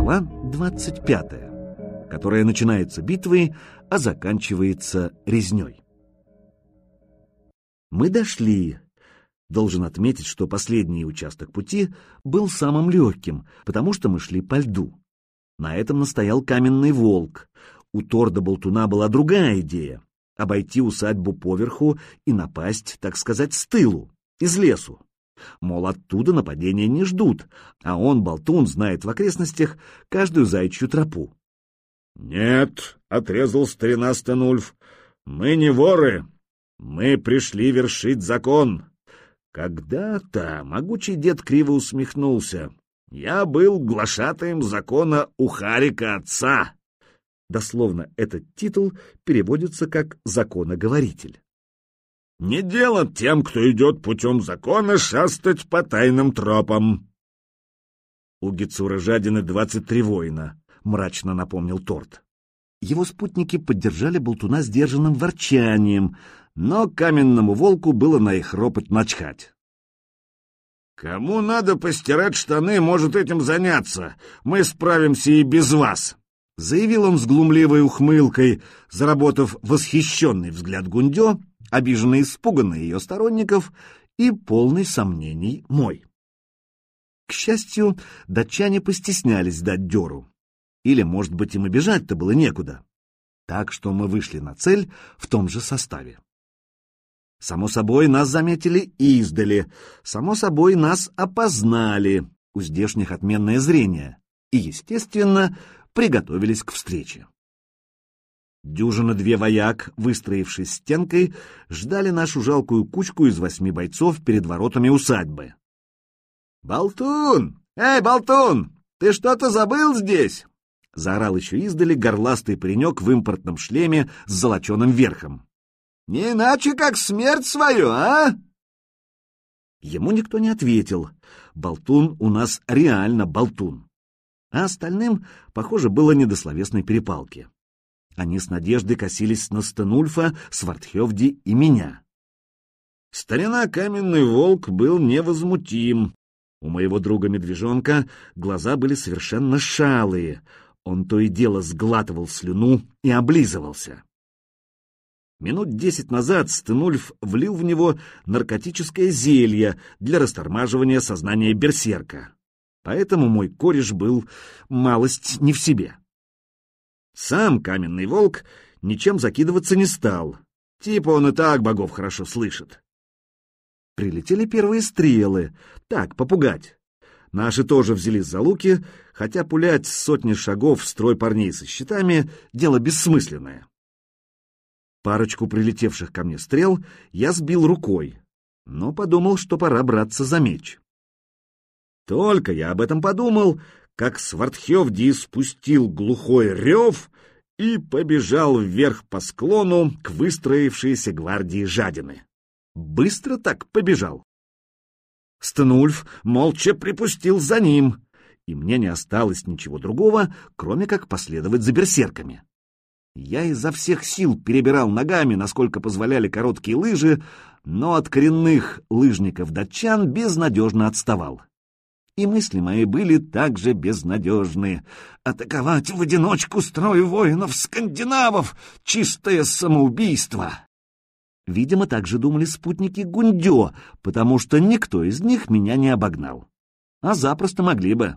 Глава 25, которая начинается битвой, а заканчивается резней. Мы дошли. Должен отметить, что последний участок пути был самым легким, потому что мы шли по льду. На этом настоял каменный волк. У Торда Болтуна была другая идея — обойти усадьбу поверху и напасть, так сказать, с тылу, из лесу. Мол, оттуда нападения не ждут, а он, Болтун, знает в окрестностях каждую зайчью тропу. — Нет, — отрезал старина Стенульф, — мы не воры, мы пришли вершить закон. Когда-то могучий дед криво усмехнулся. Я был глашатаем закона у Харика отца. Дословно этот титул переводится как «законоговоритель». Не дело тем, кто идет путем закона, шастать по тайным тропам. У Гицура Жадины двадцать три воина, — мрачно напомнил Торт. Его спутники поддержали болтуна сдержанным ворчанием, но каменному волку было на их ропот начхать. «Кому надо постирать штаны, может этим заняться. Мы справимся и без вас», — заявил он с глумливой ухмылкой, заработав восхищенный взгляд Гундё обиженно испуганный ее сторонников и полный сомнений мой. К счастью, датчане постеснялись дать дёру. Или, может быть, им и бежать-то было некуда. Так что мы вышли на цель в том же составе. Само собой, нас заметили издали. Само собой, нас опознали. У здешних отменное зрение. И, естественно, приготовились к встрече. Дюжина-две вояк, выстроившись стенкой, ждали нашу жалкую кучку из восьми бойцов перед воротами усадьбы. «Болтун! Эй, Болтун! Ты что-то забыл здесь?» — заорал еще издали горластый паренек в импортном шлеме с золоченым верхом. «Не иначе, как смерть свою, а?» Ему никто не ответил. Болтун у нас реально болтун. А остальным, похоже, было не до перепалки. Они с надеждой косились на Стенульфа, Свартхевди и меня. Старина Каменный Волк был невозмутим. У моего друга-медвежонка глаза были совершенно шалые. Он то и дело сглатывал слюну и облизывался. Минут десять назад Стенульф влил в него наркотическое зелье для растормаживания сознания берсерка. Поэтому мой кореш был малость не в себе. Сам каменный волк ничем закидываться не стал. Типа он и так богов хорошо слышит. Прилетели первые стрелы. Так, попугать. Наши тоже взялись за луки, хотя пулять сотни шагов в строй парней со щитами — дело бессмысленное. Парочку прилетевших ко мне стрел я сбил рукой, но подумал, что пора браться за меч. Только я об этом подумал, как Свардхевди спустил глухой рев и побежал вверх по склону к выстроившейся гвардии жадины. Быстро так побежал. Стенульф молча припустил за ним, и мне не осталось ничего другого, кроме как последовать за берсерками. Я изо всех сил перебирал ногами, насколько позволяли короткие лыжи, но от коренных лыжников-датчан безнадежно отставал и мысли мои были также безнадежны. Атаковать в одиночку строй воинов-скандинавов — чистое самоубийство. Видимо, так же думали спутники Гундё, потому что никто из них меня не обогнал. А запросто могли бы.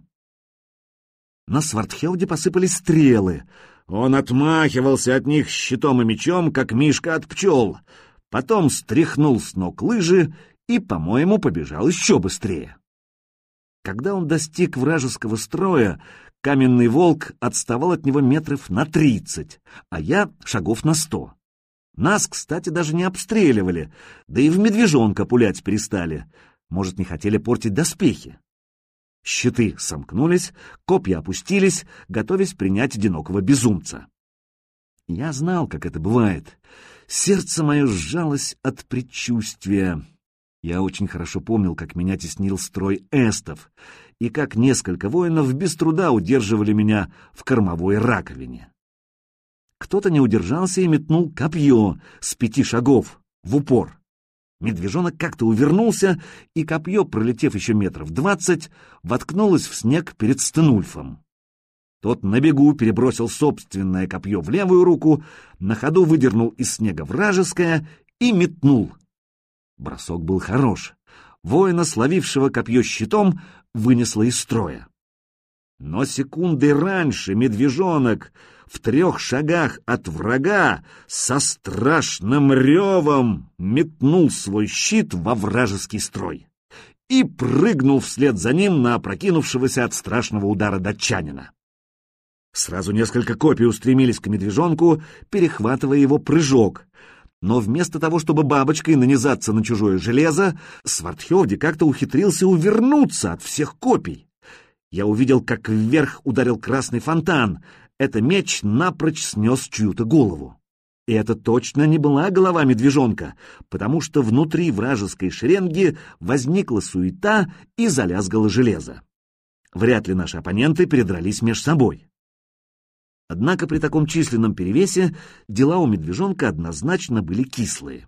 На Свардхелде посыпались стрелы. Он отмахивался от них щитом и мечом, как мишка от пчел. Потом стряхнул с ног лыжи и, по-моему, побежал еще быстрее. Когда он достиг вражеского строя, каменный волк отставал от него метров на тридцать, а я шагов на сто. Нас, кстати, даже не обстреливали, да и в медвежонка пулять перестали. Может, не хотели портить доспехи. Щиты сомкнулись, копья опустились, готовясь принять одинокого безумца. Я знал, как это бывает. Сердце мое сжалось от предчувствия. Я очень хорошо помнил, как меня теснил строй эстов, и как несколько воинов без труда удерживали меня в кормовой раковине. Кто-то не удержался и метнул копье с пяти шагов в упор. Медвежонок как-то увернулся, и копье, пролетев еще метров двадцать, воткнулось в снег перед Стенульфом. Тот на бегу перебросил собственное копье в левую руку, на ходу выдернул из снега вражеское и метнул. Бросок был хорош. Воина, словившего копье щитом, вынесло из строя. Но секунды раньше медвежонок в трех шагах от врага со страшным ревом метнул свой щит во вражеский строй и прыгнул вслед за ним на опрокинувшегося от страшного удара датчанина. Сразу несколько копий устремились к медвежонку, перехватывая его прыжок. Но вместо того, чтобы бабочкой нанизаться на чужое железо, Свардхевди как-то ухитрился увернуться от всех копий. Я увидел, как вверх ударил красный фонтан. Это меч напрочь снес чью-то голову. И это точно не была голова медвежонка, потому что внутри вражеской шеренги возникла суета и залязгало железо. Вряд ли наши оппоненты передрались меж собой. Однако при таком численном перевесе дела у медвежонка однозначно были кислые.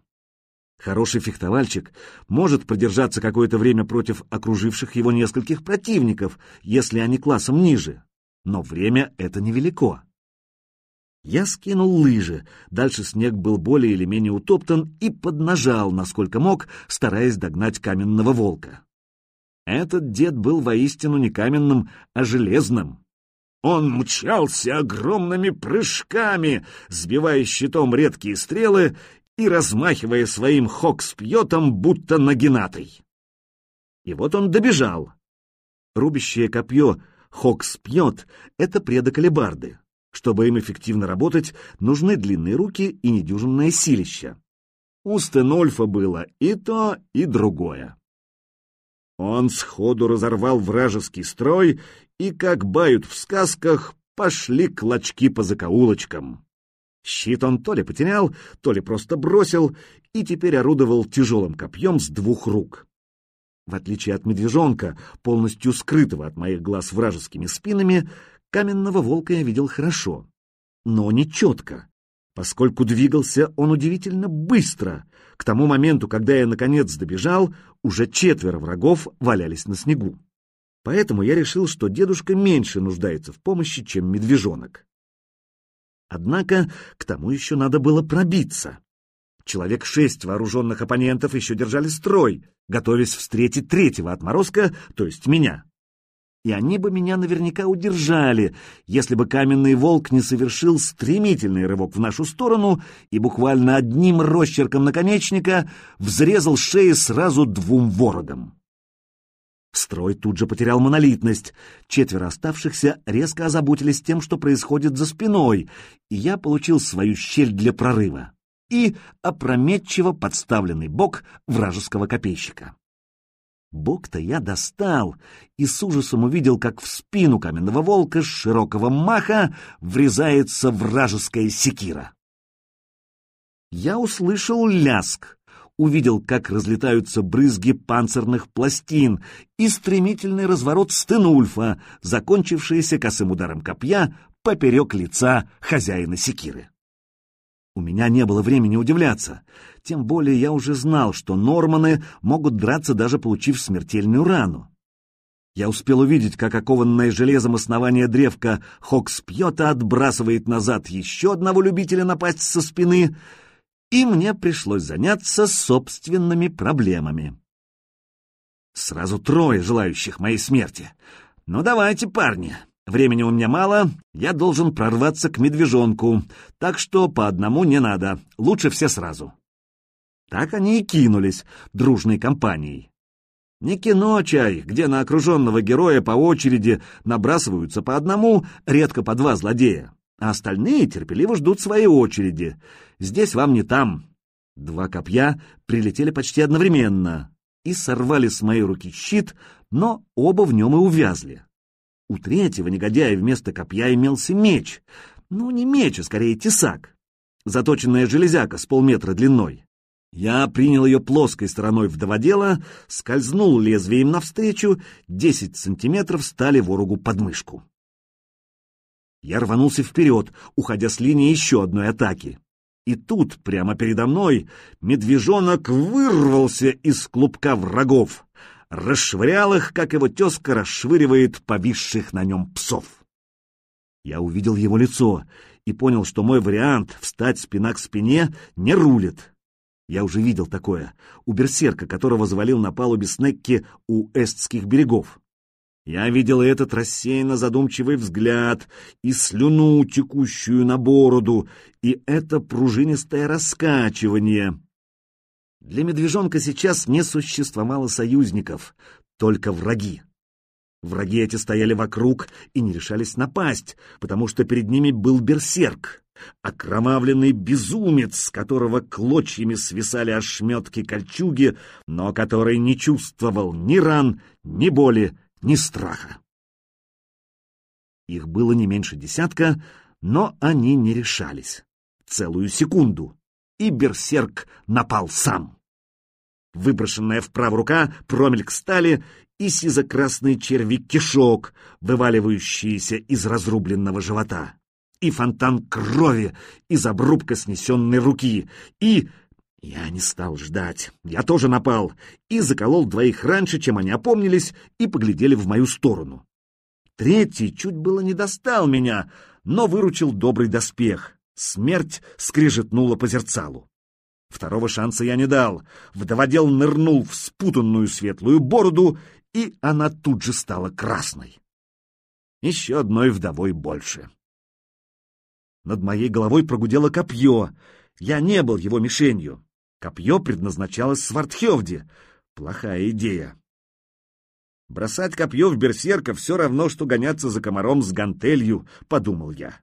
Хороший фехтовальщик может продержаться какое-то время против окруживших его нескольких противников, если они классом ниже, но время это невелико. Я скинул лыжи, дальше снег был более или менее утоптан и поднажал, насколько мог, стараясь догнать каменного волка. Этот дед был воистину не каменным, а железным. Он мчался огромными прыжками, сбивая щитом редкие стрелы и размахивая своим хокспьетом, будто нагинатой. И вот он добежал. Рубящее копье хокспьет — это предок алебарды. Чтобы им эффективно работать, нужны длинные руки и недюжинное силище. У Стенольфа было и то, и другое. Он сходу разорвал вражеский строй, и, как бают в сказках, пошли клочки по закоулочкам. Щит он то ли потерял, то ли просто бросил, и теперь орудовал тяжелым копьем с двух рук. В отличие от медвежонка, полностью скрытого от моих глаз вражескими спинами, каменного волка я видел хорошо, но не четко, поскольку двигался он удивительно быстро. К тому моменту, когда я наконец добежал, уже четверо врагов валялись на снегу. Поэтому я решил, что дедушка меньше нуждается в помощи, чем медвежонок. Однако к тому еще надо было пробиться. Человек шесть вооруженных оппонентов еще держали строй, готовясь встретить третьего отморозка, то есть меня. И они бы меня наверняка удержали, если бы каменный волк не совершил стремительный рывок в нашу сторону и буквально одним росчерком наконечника взрезал шеи сразу двум ворогам. Строй тут же потерял монолитность. Четверо оставшихся резко озаботились тем, что происходит за спиной, и я получил свою щель для прорыва и опрометчиво подставленный бок вражеского копейщика. Бок-то я достал и с ужасом увидел, как в спину каменного волка с широкого маха врезается вражеская секира. Я услышал ляск, увидел, как разлетаются брызги панцирных пластин и стремительный разворот Стенульфа, закончившийся косым ударом копья поперек лица хозяина секиры. У меня не было времени удивляться, тем более я уже знал, что норманы могут драться, даже получив смертельную рану. Я успел увидеть, как окованное железом основание древка Хокспьета отбрасывает назад еще одного любителя напасть со спины — и мне пришлось заняться собственными проблемами. Сразу трое желающих моей смерти. Ну давайте, парни, времени у меня мало, я должен прорваться к медвежонку, так что по одному не надо, лучше все сразу. Так они и кинулись дружной компанией. Не кино чай, где на окруженного героя по очереди набрасываются по одному, редко по два злодея а остальные терпеливо ждут своей очереди. Здесь вам не там. Два копья прилетели почти одновременно и сорвали с моей руки щит, но оба в нем и увязли. У третьего негодяя вместо копья имелся меч. Ну, не меч, а скорее тесак. Заточенная железяка с полметра длиной. Я принял ее плоской стороной вдоводела, скользнул лезвием навстречу, десять сантиметров стали ворогу под мышку. Я рванулся вперед, уходя с линии еще одной атаки. И тут, прямо передо мной, медвежонок вырвался из клубка врагов, расшвырял их, как его тезка расшвыривает повисших на нем псов. Я увидел его лицо и понял, что мой вариант «встать спина к спине» не рулит. Я уже видел такое у берсерка, которого завалил на палубе Снекки у эстских берегов. Я видел этот рассеянно задумчивый взгляд, и слюну, текущую на бороду, и это пружинистое раскачивание. Для медвежонка сейчас не существовало союзников, только враги. Враги эти стояли вокруг и не решались напасть, потому что перед ними был берсерк, окровавленный безумец, которого клочьями свисали ошметки кольчуги, но который не чувствовал ни ран, ни боли, ни страха. Их было не меньше десятка, но они не решались. Целую секунду. И берсерк напал сам. Выброшенная вправо рука, промельк стали и сизо-красный червик-кишок, вываливающиеся из разрубленного живота, и фонтан крови из обрубка снесенной руки, и... Я не стал ждать, я тоже напал, и заколол двоих раньше, чем они опомнились и поглядели в мою сторону. Третий чуть было не достал меня, но выручил добрый доспех. Смерть скрижетнула по зерцалу. Второго шанса я не дал. Вдоводел нырнул в спутанную светлую бороду, и она тут же стала красной. Еще одной вдовой больше. Над моей головой прогудело копье. Я не был его мишенью. Копье предназначалось Свартхевде. Плохая идея. Бросать копье в берсерка все равно, что гоняться за комаром с гантелью, подумал я.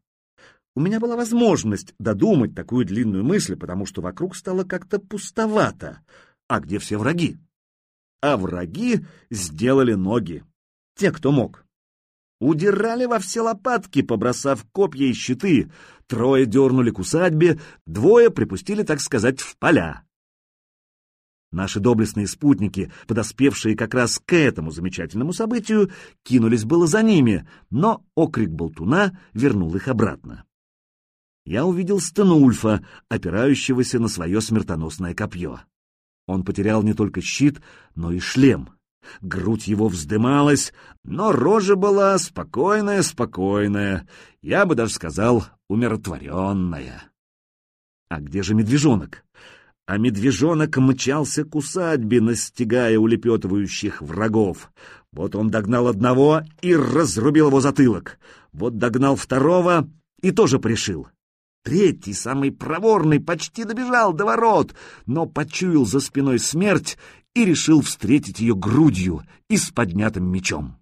У меня была возможность додумать такую длинную мысль, потому что вокруг стало как-то пустовато. А где все враги? А враги сделали ноги. Те, кто мог. Удирали во все лопатки, побросав копья и щиты. Трое дернули к усадьбе, двое припустили, так сказать, в поля. Наши доблестные спутники, подоспевшие как раз к этому замечательному событию, кинулись было за ними, но окрик болтуна вернул их обратно. Я увидел Стенульфа, опирающегося на свое смертоносное копье. Он потерял не только щит, но и шлем. Грудь его вздымалась, но рожа была спокойная-спокойная, я бы даже сказал, умиротворенная. А где же медвежонок? а медвежонок мчался к усадьбе, настигая улепетывающих врагов. Вот он догнал одного и разрубил его затылок. Вот догнал второго и тоже пришил. Третий, самый проворный, почти добежал до ворот, но почуял за спиной смерть и решил встретить ее грудью и с поднятым мечом.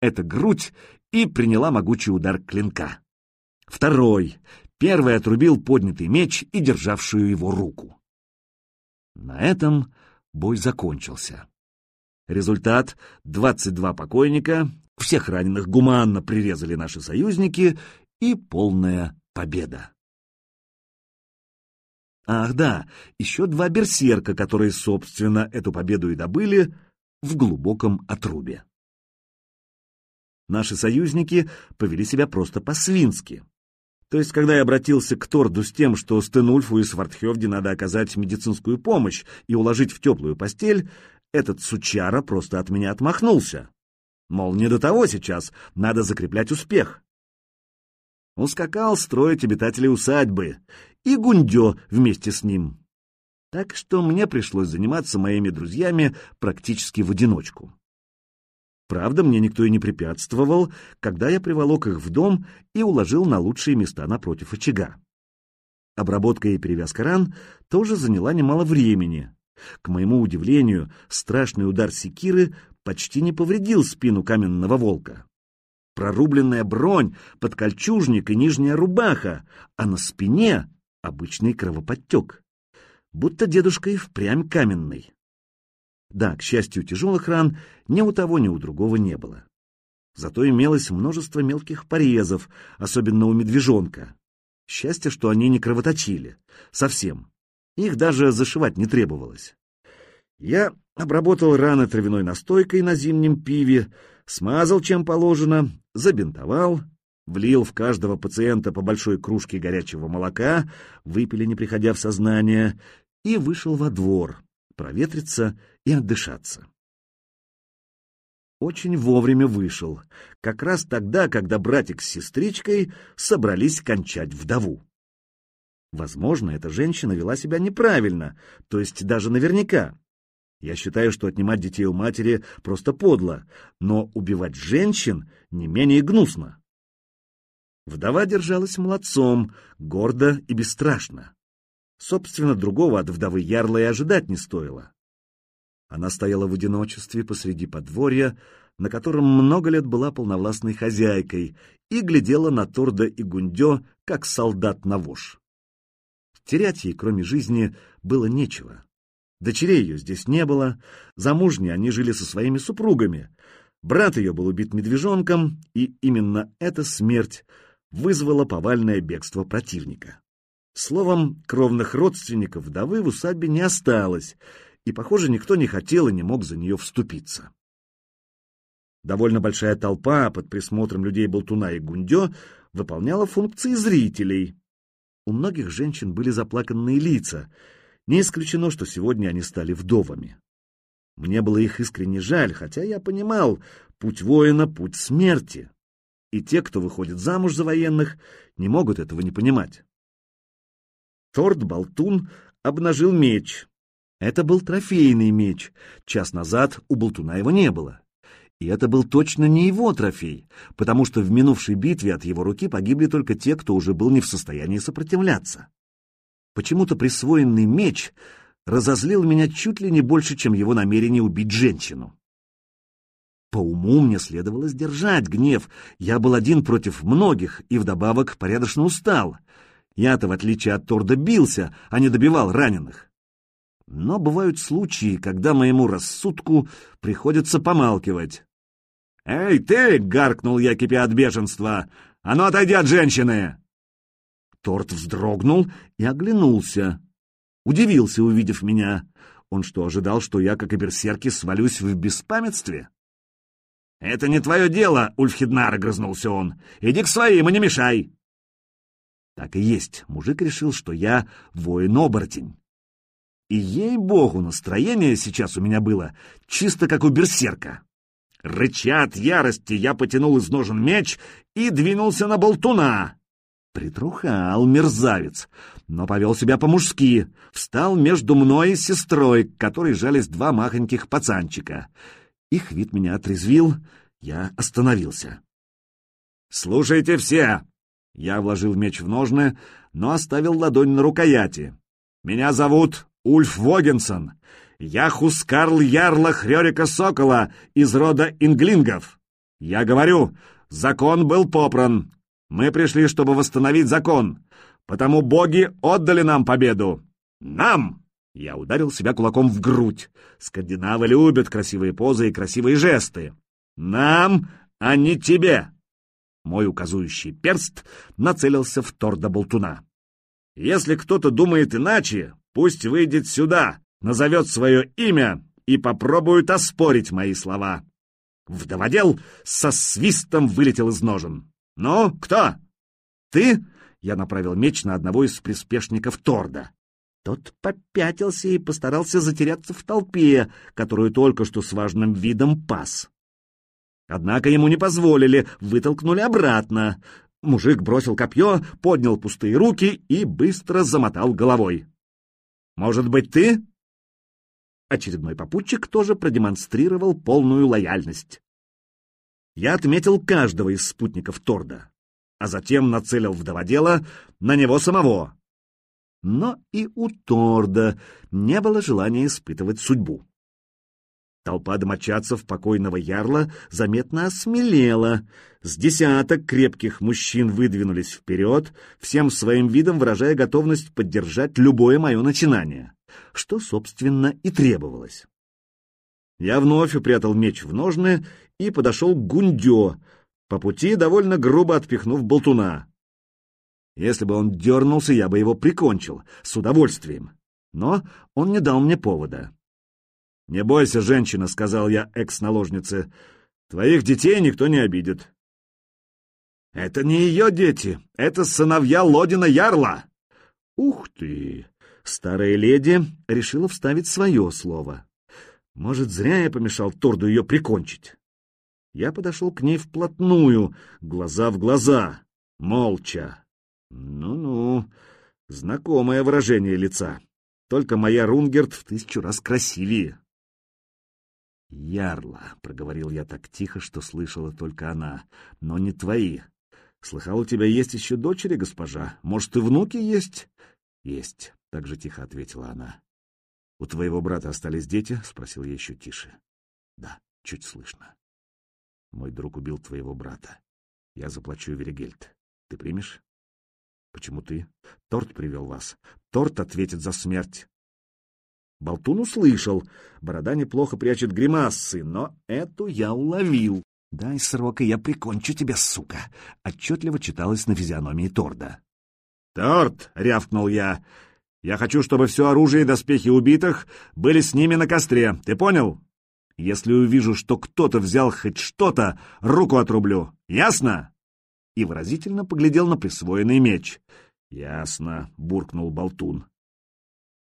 Эта грудь и приняла могучий удар клинка. Второй, первый отрубил поднятый меч и державшую его руку. На этом бой закончился. Результат — 22 покойника, всех раненых гуманно прирезали наши союзники и полная победа. Ах да, еще два берсерка, которые, собственно, эту победу и добыли в глубоком отрубе. Наши союзники повели себя просто по-свински. То есть, когда я обратился к Торду с тем, что Стенульфу и Свартхевде надо оказать медицинскую помощь и уложить в теплую постель, этот сучара просто от меня отмахнулся. Мол, не до того сейчас, надо закреплять успех. Ускакал строить обитателей усадьбы, и Гундё вместе с ним. Так что мне пришлось заниматься моими друзьями практически в одиночку. Правда, мне никто и не препятствовал, когда я приволок их в дом и уложил на лучшие места напротив очага. Обработка и перевязка ран тоже заняла немало времени. К моему удивлению, страшный удар секиры почти не повредил спину каменного волка. Прорубленная бронь, подкольчужник и нижняя рубаха, а на спине обычный кровоподтек. Будто дедушка и впрямь каменный. Да, к счастью, тяжелых ран ни у того, ни у другого не было. Зато имелось множество мелких порезов, особенно у медвежонка. Счастье, что они не кровоточили. Совсем. Их даже зашивать не требовалось. Я обработал раны травяной настойкой на зимнем пиве, смазал чем положено, забинтовал, влил в каждого пациента по большой кружке горячего молока, выпили, не приходя в сознание, и вышел во двор, проветриться и отдышаться. очень вовремя вышел, как раз тогда, когда братик с сестричкой собрались кончать вдову. Возможно, эта женщина вела себя неправильно, то есть даже наверняка. Я считаю, что отнимать детей у матери просто подло, но убивать женщин не менее гнусно. Вдова держалась молодцом, гордо и бесстрашно. Собственно, другого от вдовы Ярла и ожидать не стоило. Она стояла в одиночестве посреди подворья, на котором много лет была полновластной хозяйкой, и глядела на Торда и Гундё, как солдат на вож. Терять ей, кроме жизни, было нечего. Дочерей ее здесь не было, замужние они жили со своими супругами. Брат ее был убит медвежонком, и именно эта смерть вызвала повальное бегство противника. Словом, кровных родственников вдовы в усадьбе не осталось, и, похоже, никто не хотел и не мог за нее вступиться. Довольно большая толпа под присмотром людей Болтуна и Гундё выполняла функции зрителей. У многих женщин были заплаканные лица, не исключено, что сегодня они стали вдовами. Мне было их искренне жаль, хотя я понимал, путь воина — путь смерти. И те, кто выходит замуж за военных, не могут этого не понимать. Торт Болтун обнажил меч, это был трофейный меч. Час назад у Болтуна его не было. И это был точно не его трофей, потому что в минувшей битве от его руки погибли только те, кто уже был не в состоянии сопротивляться. Почему-то присвоенный меч разозлил меня чуть ли не больше, чем его намерение убить женщину. По уму мне следовало сдержать гнев. Я был один против многих и вдобавок порядочно устал. Я-то, в отличие от Торда, бился, а не добивал раненых. Но бывают случаи, когда моему рассудку приходится помалкивать. «Эй, ты!» — гаркнул я, кипя от бешенства. «А ну, отойди от женщины!» Торт вздрогнул и оглянулся. Удивился, увидев меня. Он что, ожидал, что я, как и берсерки, свалюсь в беспамятстве? «Это не твое дело!» — Ульфхеднар огрызнулся он. «Иди к своим и не мешай!» Так и есть, мужик решил, что я воин-оборотень. И, ей-богу, настроение сейчас у меня было чисто как у берсерка. Рыча от ярости, я потянул из ножен меч и двинулся на болтуна. Притрухал мерзавец, но повел себя по-мужски, встал между мной и сестрой, к которой жались два махоньких пацанчика. Их вид меня отрезвил, я остановился. «Слушайте все!» Я вложил меч в ножны, но оставил ладонь на рукояти. «Меня зовут Ульф Вогенсон. Я Хускарл Ярла Хрёрика Сокола из рода инглингов. Я говорю, закон был попран. Мы пришли, чтобы восстановить закон, потому боги отдали нам победу. Нам!» Я ударил себя кулаком в грудь. Скандинавы любят красивые позы и красивые жесты. «Нам, а не тебе!» Мой указующий перст нацелился в торда болтуна. «Если кто-то думает иначе, Пусть выйдет сюда, назовет свое имя и попробует оспорить мои слова. Вдоводел со свистом вылетел из ножен. «Ну, кто?» «Ты?» — я направил меч на одного из приспешников Торда. Тот попятился и постарался затеряться в толпе, которую только что с важным видом пас. Однако ему не позволили, вытолкнули обратно. Мужик бросил копье, поднял пустые руки и быстро замотал головой. Может быть, ты?» Очередной попутчик тоже продемонстрировал полную лояльность. Я отметил каждого из спутников Торда, а затем нацелил вдоводела на него самого. Но и у Торда не было желания испытывать судьбу. Толпа домочадцев покойного ярла заметно осмелела. С десяток крепких мужчин выдвинулись вперед, всем своим видом выражая готовность поддержать любое мое начинание, что, собственно, и требовалось. Я вновь упрятал меч в ножны и подошел к Гундё, по пути довольно грубо отпихнув болтуна. Если бы он дернулся, я бы его прикончил, с удовольствием. Но он не дал мне повода. «Не бойся, женщина», — сказал я экс-наложнице. «Твоих детей никто не обидит». «Это не ее дети, это сыновья Лодина Ярла!» «Ух ты!» Старая леди решила вставить свое слово. Может, зря я помешал Торду ее прикончить. Я подошел к ней вплотную, глаза в глаза, молча. Ну-ну, знакомое выражение лица. Только моя Рунгерт в тысячу раз красивее. «Ярла», — проговорил я так тихо, что слышала только она, — «но не твои. Слыхал, у тебя есть еще дочери, госпожа? Может, и внуки есть?» «Есть», — так же тихо ответила она. «У твоего брата остались дети?» — спросил я еще тише. «Да, чуть слышно. Мой друг убил твоего брата. Я заплачу Веригельд. Ты примешь?» «Почему ты? Торт привел вас. Торт ответит за смерть. Болтун услышал. Борода неплохо прячет гримасы, но эту я уловил. «Дай срок, и я прикончу тебя, сука!» — отчетливо читалось на физиономии Торда. «Торт!» — рявкнул я. «Я хочу, чтобы все оружие и доспехи убитых были с ними на костре. Ты понял? Если увижу, что кто-то взял хоть что-то, руку отрублю. Ясно?» И выразительно поглядел на присвоенный меч. «Ясно», — буркнул Болтун.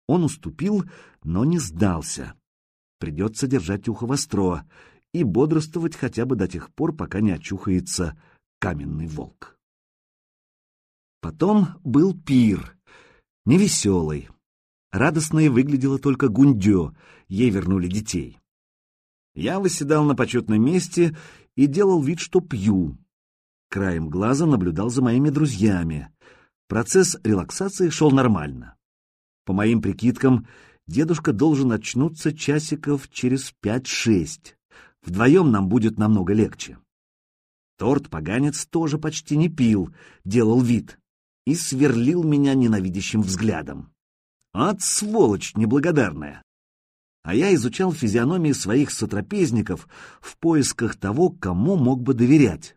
Он уступил, но не сдался. Придется держать ухо востро и бодрствовать хотя бы до тех пор, пока не очухается каменный волк. Потом был пир, невеселый. Радостной выглядела только Гундё, ей вернули детей. Я восседал на почетном месте и делал вид, что пью. Краем глаза наблюдал за моими друзьями. Процесс релаксации шел нормально. По моим прикидкам, дедушка должен очнуться часиков через пять-шесть. Вдвоем нам будет намного легче. Торт-поганец тоже почти не пил, делал вид и сверлил меня ненавидящим взглядом. От сволочь неблагодарная! А я изучал физиономии своих сотрапезников в поисках того, кому мог бы доверять.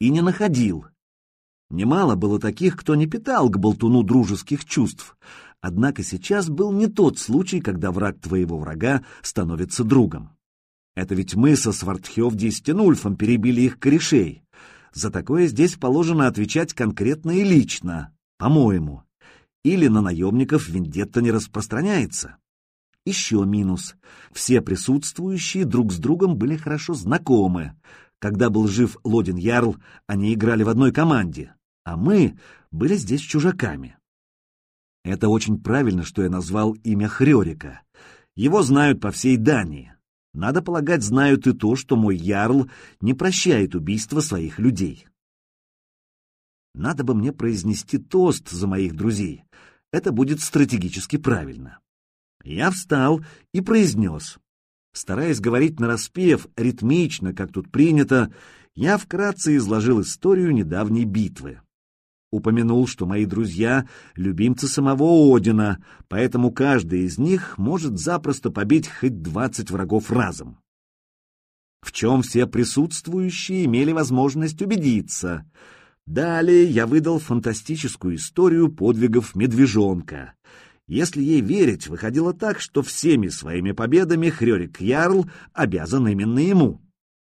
И не находил. Немало было таких, кто не питал к болтуну дружеских чувств, Однако сейчас был не тот случай, когда враг твоего врага становится другом. Это ведь мы со Свардхевди и Стенульфом перебили их корешей. За такое здесь положено отвечать конкретно и лично, по-моему. Или на наемников вендетта не распространяется. Еще минус. Все присутствующие друг с другом были хорошо знакомы. Когда был жив Лодин Ярл, они играли в одной команде, а мы были здесь чужаками. Это очень правильно, что я назвал имя Хрёрика. Его знают по всей Дании. Надо полагать, знают и то, что мой ярл не прощает убийства своих людей. Надо бы мне произнести тост за моих друзей. Это будет стратегически правильно. Я встал и произнес. Стараясь говорить нараспев, ритмично, как тут принято, я вкратце изложил историю недавней битвы. Упомянул, что мои друзья — любимцы самого Одина, поэтому каждый из них может запросто побить хоть двадцать врагов разом. В чем все присутствующие имели возможность убедиться. Далее я выдал фантастическую историю подвигов медвежонка. Если ей верить, выходило так, что всеми своими победами Хрёрик Ярл обязан именно ему.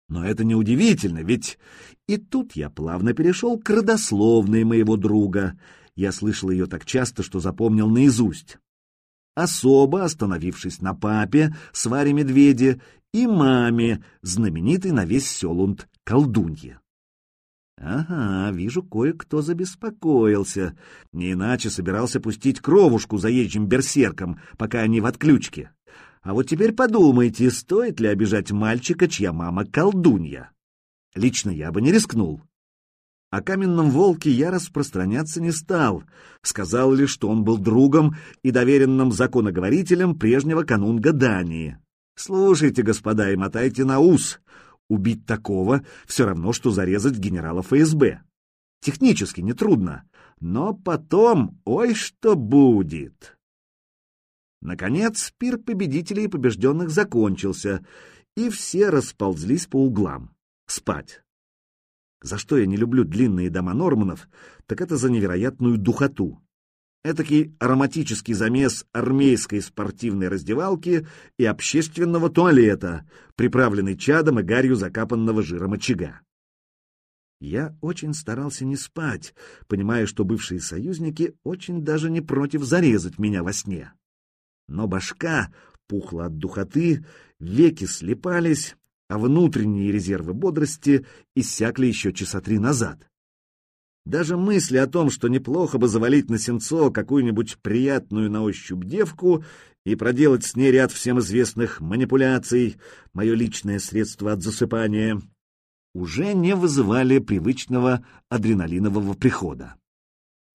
Но это неудивительно, ведь и тут я плавно перешел к родословной моего друга. Я слышал ее так часто, что запомнил наизусть. Особо остановившись на папе, сваре медведе, и маме, знаменитой на весь Селунд колдунье. Ага, вижу, кое-кто забеспокоился. Не иначе собирался пустить кровушку заезжим берсеркам, пока они в отключке. А вот теперь подумайте, стоит ли обижать мальчика, чья мама колдунья. Лично я бы не рискнул. О каменном волке я распространяться не стал, сказал лишь, что он был другом и доверенным законоговорителем прежнего канунга Дании. Слушайте, господа, и мотайте на ус. Убить такого все равно, что зарезать генерала ФСБ. Технически нетрудно, но потом, ой, что будет. Наконец, пир победителей и побежденных закончился, и все расползлись по углам. Спать. За что я не люблю длинные дома Норманов, так это за невероятную духоту. Этакий ароматический замес армейской спортивной раздевалки и общественного туалета, приправленный чадом и гарью закапанного жиром очага. Я очень старался не спать, понимая, что бывшие союзники очень даже не против зарезать меня во сне но башка пухла от духоты, веки слепались, а внутренние резервы бодрости иссякли еще часа три назад. Даже мысли о том, что неплохо бы завалить на сенцо какую-нибудь приятную на ощупь девку и проделать с ней ряд всем известных манипуляций, мое личное средство от засыпания, уже не вызывали привычного адреналинового прихода.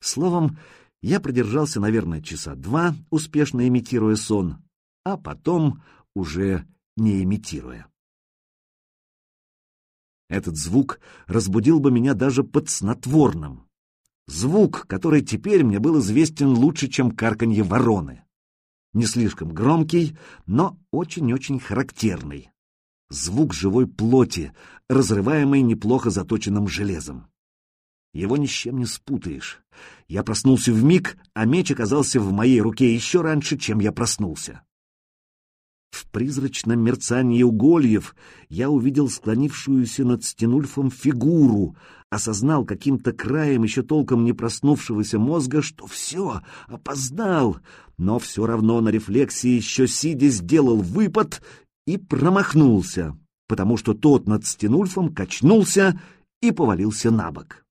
Словом, я продержался, наверное, часа два, успешно имитируя сон, а потом уже не имитируя. Этот звук разбудил бы меня даже под снотворным. Звук, который теперь мне был известен лучше, чем карканье вороны. Не слишком громкий, но очень-очень характерный. Звук живой плоти, разрываемый неплохо заточенным железом. Его ни с чем не спутаешь. Я проснулся в миг, а меч оказался в моей руке еще раньше, чем я проснулся. В призрачном мерцании угольев я увидел склонившуюся над Стенульфом фигуру, осознал каким-то краем еще толком не проснувшегося мозга, что все, опоздал, но все равно на рефлексии еще сидя сделал выпад и промахнулся, потому что тот над Стенульфом качнулся и повалился на бок.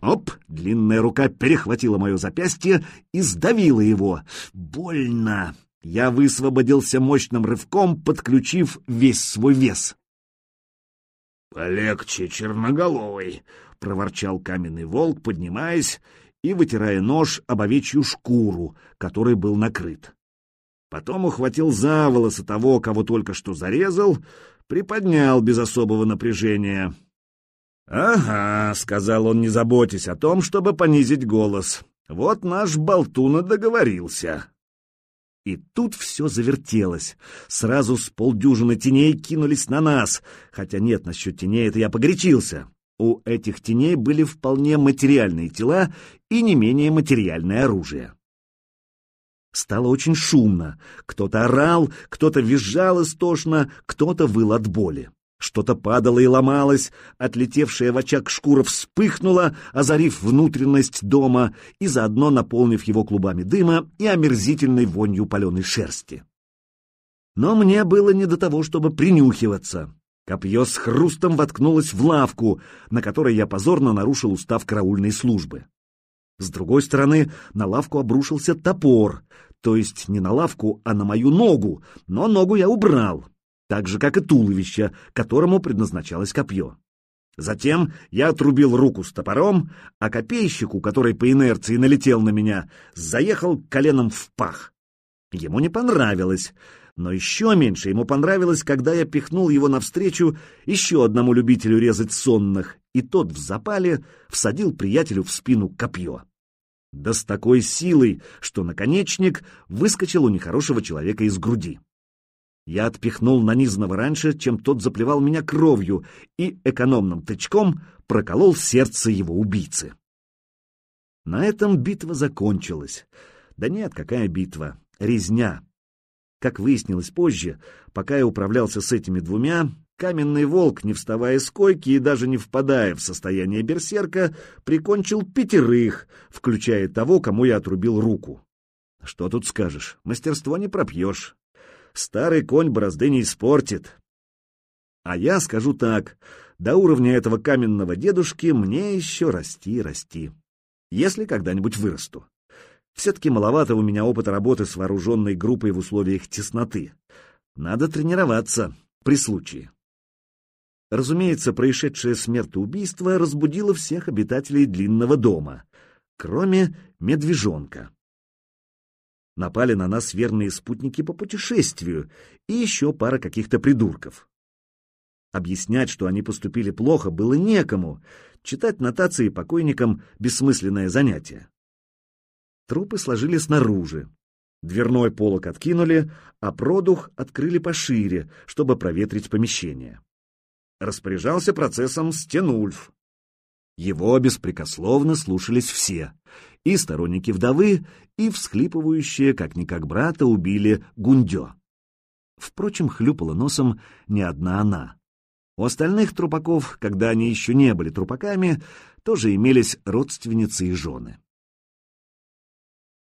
Оп! Длинная рука перехватила мое запястье и сдавила его. Больно! Я высвободился мощным рывком, подключив весь свой вес. «Полегче, черноголовый!» — проворчал каменный волк, поднимаясь и вытирая нож об овечью шкуру, которой был накрыт. Потом ухватил за волосы того, кого только что зарезал, приподнял без особого напряжения. «Ага», — сказал он, не заботясь о том, чтобы понизить голос. «Вот наш болтун договорился». И тут все завертелось. Сразу с полдюжины теней кинулись на нас. Хотя нет, насчет теней это я погорячился. У этих теней были вполне материальные тела и не менее материальное оружие. Стало очень шумно. Кто-то орал, кто-то визжал истошно, кто-то выл от боли. Что-то падало и ломалось, отлетевшая в очаг шкура вспыхнула, озарив внутренность дома и заодно наполнив его клубами дыма и омерзительной вонью паленой шерсти. Но мне было не до того, чтобы принюхиваться. Копье с хрустом воткнулось в лавку, на которой я позорно нарушил устав караульной службы. С другой стороны, на лавку обрушился топор, то есть не на лавку, а на мою ногу, но ногу я убрал, так же, как и туловище, которому предназначалось копье. Затем я отрубил руку с топором, а копейщику, который по инерции налетел на меня, заехал коленом в пах. Ему не понравилось, но еще меньше ему понравилось, когда я пихнул его навстречу еще одному любителю резать сонных, и тот в запале всадил приятелю в спину копье. Да с такой силой, что наконечник выскочил у нехорошего человека из груди. Я отпихнул нанизанного раньше, чем тот заплевал меня кровью, и экономным тычком проколол сердце его убийцы. На этом битва закончилась. Да нет, какая битва? Резня. Как выяснилось позже, пока я управлялся с этими двумя, каменный волк, не вставая с койки и даже не впадая в состояние берсерка, прикончил пятерых, включая того, кому я отрубил руку. Что тут скажешь, мастерство не пропьешь старый конь борозды не испортит. А я скажу так, до уровня этого каменного дедушки мне еще расти расти, если когда-нибудь вырасту. Все-таки маловато у меня опыта работы с вооруженной группой в условиях тесноты. Надо тренироваться при случае. Разумеется, происшедшее смертоубийство разбудило всех обитателей длинного дома, кроме медвежонка напали на нас верные спутники по путешествию и еще пара каких-то придурков. Объяснять, что они поступили плохо, было некому. Читать нотации покойникам — бессмысленное занятие. Трупы сложили снаружи. Дверной полок откинули, а продух открыли пошире, чтобы проветрить помещение. Распоряжался процессом Стенульф. Его беспрекословно слушались все, и сторонники вдовы, и всхлипывающие, как-никак брата, убили Гундё. Впрочем, хлюпала носом не одна она. У остальных трупаков, когда они еще не были трупаками, тоже имелись родственницы и жены.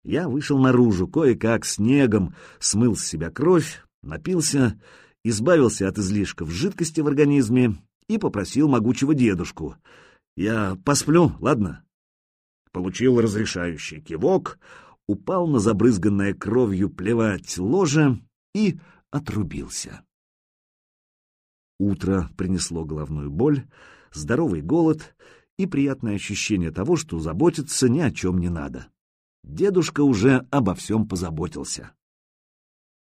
Я вышел наружу, кое-как снегом, смыл с себя кровь, напился избавился от излишков жидкости в организме и попросил могучего дедушку. «Я посплю, ладно?» Получил разрешающий кивок, упал на забрызганное кровью плевать ложе и отрубился. Утро принесло головную боль, здоровый голод и приятное ощущение того, что заботиться ни о чем не надо. Дедушка уже обо всем позаботился.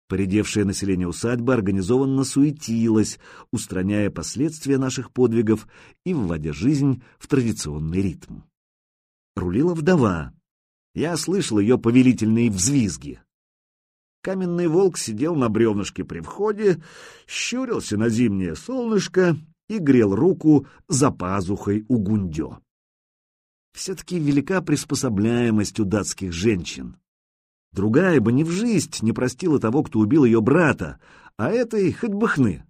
Поредевшее население усадьбы организованно суетилось, устраняя последствия наших подвигов и вводя жизнь в традиционный ритм. Рулила вдова. Я слышал ее повелительные взвизги. Каменный волк сидел на бревнышке при входе, щурился на зимнее солнышко и грел руку за пазухой у гундё. Все-таки велика приспособляемость у датских женщин. Другая бы ни в жизнь не простила того, кто убил ее брата, а этой хоть бы хны.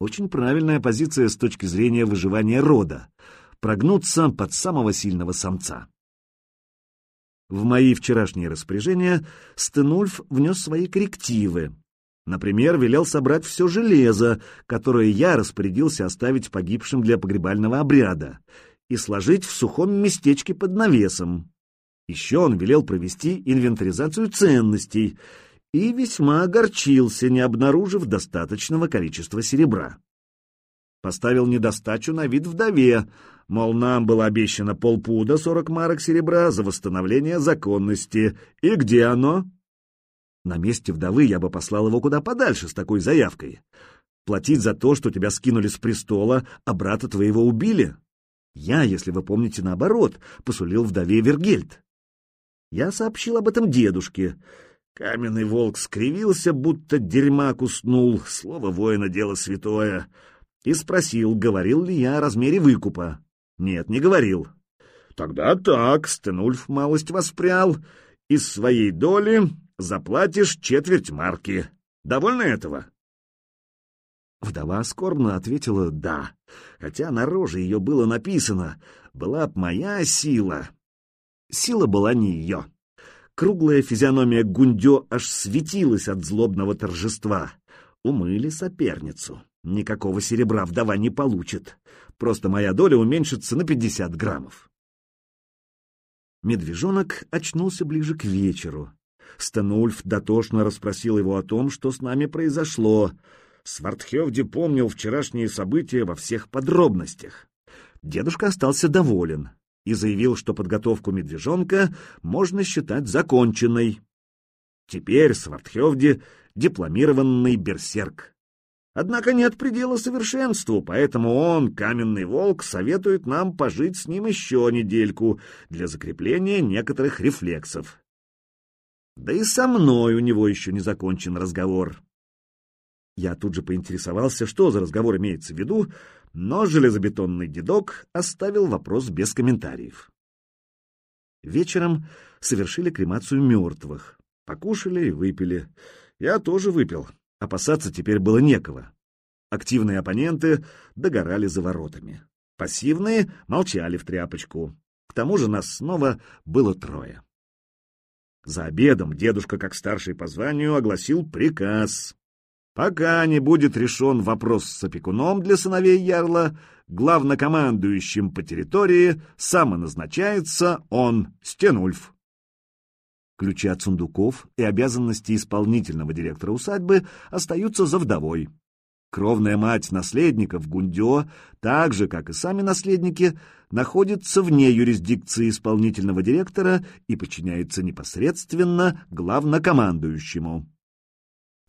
Очень правильная позиция с точки зрения выживания рода — прогнуться под самого сильного самца. В мои вчерашние распоряжения Стенульф внес свои коррективы. Например, велел собрать все железо, которое я распорядился оставить погибшим для погребального обряда, и сложить в сухом местечке под навесом. Еще он велел провести инвентаризацию ценностей и весьма огорчился, не обнаружив достаточного количества серебра. Поставил недостачу на вид вдове, Мол, нам было обещано полпуда сорок марок серебра за восстановление законности. И где оно? На месте вдовы я бы послал его куда подальше с такой заявкой. Платить за то, что тебя скинули с престола, а брата твоего убили? Я, если вы помните, наоборот, посулил вдове Вергельд. Я сообщил об этом дедушке. Каменный волк скривился, будто дерьма куснул, слово воина — дело святое, и спросил, говорил ли я о размере выкупа. Нет, не говорил. Тогда так, Стенульф малость воспрял. Из своей доли заплатишь четверть марки. Довольно этого? Вдова скорбно ответила «да», хотя на роже ее было написано «была б моя сила». Сила была не ее. Круглая физиономия Гундё аж светилась от злобного торжества. Умыли соперницу. Никакого серебра вдова не получит. Просто моя доля уменьшится на 50 граммов. Медвежонок очнулся ближе к вечеру. Станульф дотошно расспросил его о том, что с нами произошло. Свартхевди помнил вчерашние события во всех подробностях. Дедушка остался доволен и заявил, что подготовку медвежонка можно считать законченной. Теперь Свартхевди — дипломированный берсерк. Однако нет предела совершенству, поэтому он, каменный волк, советует нам пожить с ним еще недельку для закрепления некоторых рефлексов. Да и со мной у него еще не закончен разговор. Я тут же поинтересовался, что за разговор имеется в виду, но железобетонный дедок оставил вопрос без комментариев. Вечером совершили кремацию мертвых. Покушали и выпили. Я тоже выпил. Опасаться теперь было некого. Активные оппоненты догорали за воротами. Пассивные молчали в тряпочку. К тому же нас снова было трое. За обедом дедушка, как старший по званию, огласил приказ. Пока не будет решен вопрос с опекуном для сыновей Ярла, главнокомандующим по территории самоназначается он, Стенульф. Ключи от сундуков и обязанности исполнительного директора усадьбы остаются за вдовой. Кровная мать наследников Гундё, так же, как и сами наследники, находится вне юрисдикции исполнительного директора и подчиняется непосредственно главнокомандующему.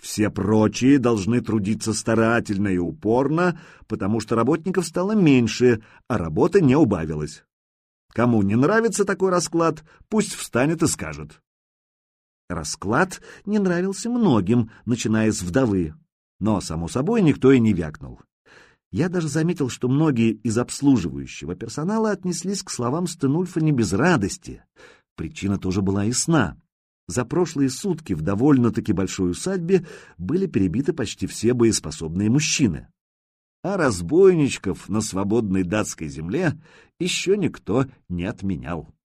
Все прочие должны трудиться старательно и упорно, потому что работников стало меньше, а работа не убавилась. Кому не нравится такой расклад, пусть встанет и скажет. Расклад не нравился многим, начиная с вдовы. Но, само собой, никто и не вякнул. Я даже заметил, что многие из обслуживающего персонала отнеслись к словам Стенульфа не без радости. Причина тоже была ясна. За прошлые сутки в довольно-таки большой усадьбе были перебиты почти все боеспособные мужчины. А разбойничков на свободной датской земле еще никто не отменял.